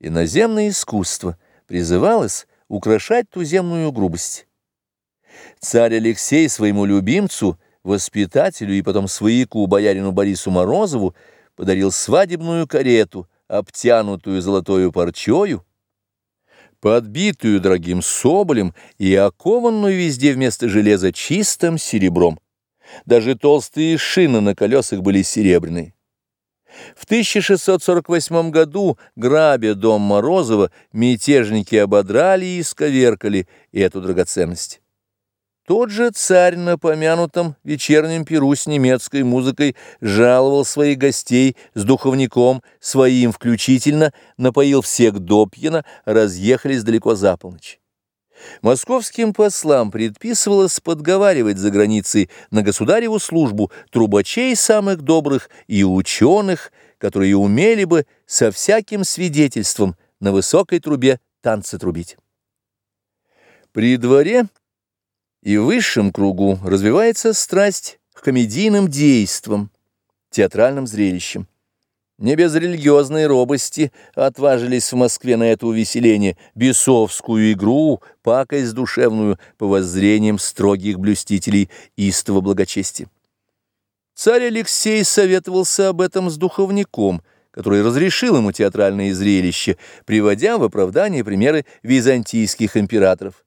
Иноземное искусство призывалось украшать туземную грубость. Царь Алексей своему любимцу, воспитателю и потом свояку боярину Борису Морозову подарил свадебную карету, обтянутую золотою парчою, подбитую дорогим соболем и окованную везде вместо железа чистым серебром. Даже толстые шины на колесах были серебряные. В 1648 году, грабя дом Морозова, мятежники ободрали и исковеркали эту драгоценность. Тот же царь на помянутом вечернем перу с немецкой музыкой жаловал своих гостей с духовником, своим включительно, напоил всех допьяно, разъехались далеко за полночь. Московским послам предписывалось подговаривать за границей на государеву службу трубачей самых добрых и ученых, которые умели бы со всяким свидетельством на высокой трубе танцы трубить. При дворе и высшем кругу развивается страсть к комедийным действам, театральным зрелищам. Не без религиозной робости отважились в Москве на это увеселение, бесовскую игру, пакость душевную, по воззрениям строгих блюстителей истого благочестия. Царь Алексей советовался об этом с духовником, который разрешил ему театральные зрелища, приводя в оправдание примеры византийских императоров.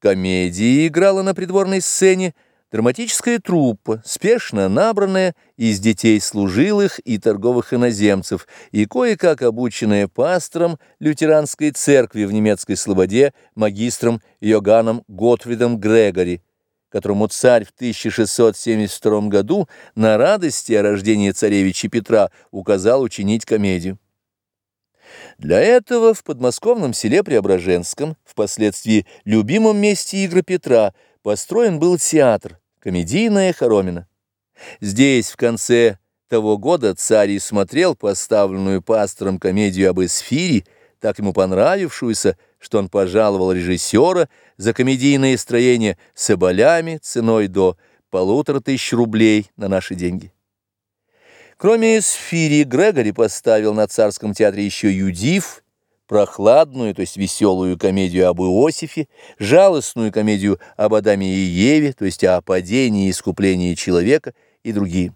Комедия играла на придворной сцене, Драматическая труппа, спешно набранная из детей служилых и торговых иноземцев и кое-как обученная пастором лютеранской церкви в немецкой слободе магистром Йоганном Готфридом Грегори, которому царь в 1672 году на радости о рождении царевича Петра указал учинить комедию. Для этого в подмосковном селе Преображенском, впоследствии любимом месте игры Петра, построен был театр, комедийная хоромина. Здесь в конце того года царь смотрел поставленную пастором комедию об Эсфире, так ему понравившуюся, что он пожаловал режиссера за комедийное строение соболями ценой до полутора тысяч рублей на наши деньги. Кроме Эсфири, Грегори поставил на царском театре еще «Юдив», прохладную, то есть веселую комедию об Иосифе, жалостную комедию об Адаме и Еве, то есть о падении и искуплении человека и другие.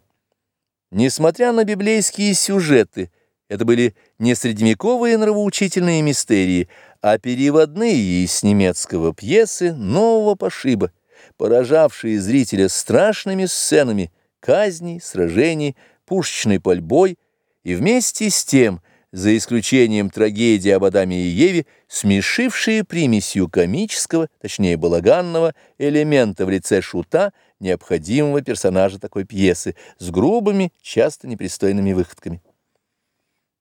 Несмотря на библейские сюжеты, это были не средневековые нравоучительные мистерии, а переводные из немецкого пьесы нового пошиба, поражавшие зрителя страшными сценами казней, сражений, пушечной пальбой и вместе с тем – за исключением трагедии об Адаме и Еве, смешившие примесью комического, точнее балаганного, элемента в лице шута, необходимого персонажа такой пьесы, с грубыми, часто непристойными выходками.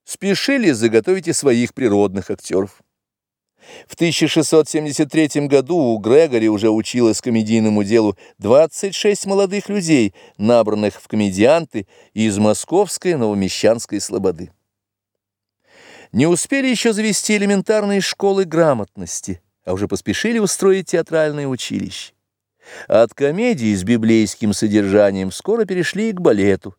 Спешили заготовить и своих природных актеров. В 1673 году у Грегори уже училось комедийному делу 26 молодых людей, набранных в комедианты из московской новомещанской слободы не успели еще завести элементарные школы грамотности, а уже поспешили устроить театральное училище. От комедии с библейским содержанием скоро перешли и к балету.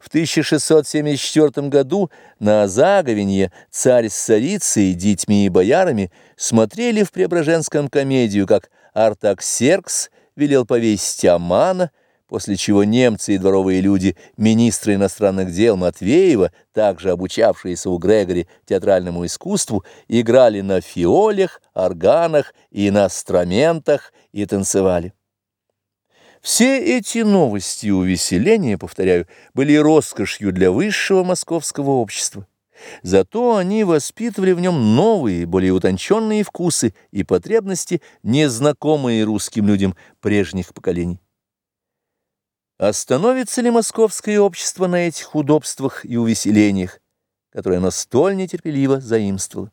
В 1674 году на Заговенье царь с царицей, детьми и боярами смотрели в Преображенском комедию, как Артаксеркс велел повесить Амана, после чего немцы и дворовые люди, министры иностранных дел Матвеева, также обучавшиеся у Грегори театральному искусству, играли на фиолях, органах и на инструментах и танцевали. Все эти новости и увеселения, повторяю, были роскошью для высшего московского общества. Зато они воспитывали в нем новые, более утонченные вкусы и потребности, незнакомые русским людям прежних поколений. Остановится ли московское общество на этих удобствах и увеселениях, которые оно столь нетерпеливо заимствовало?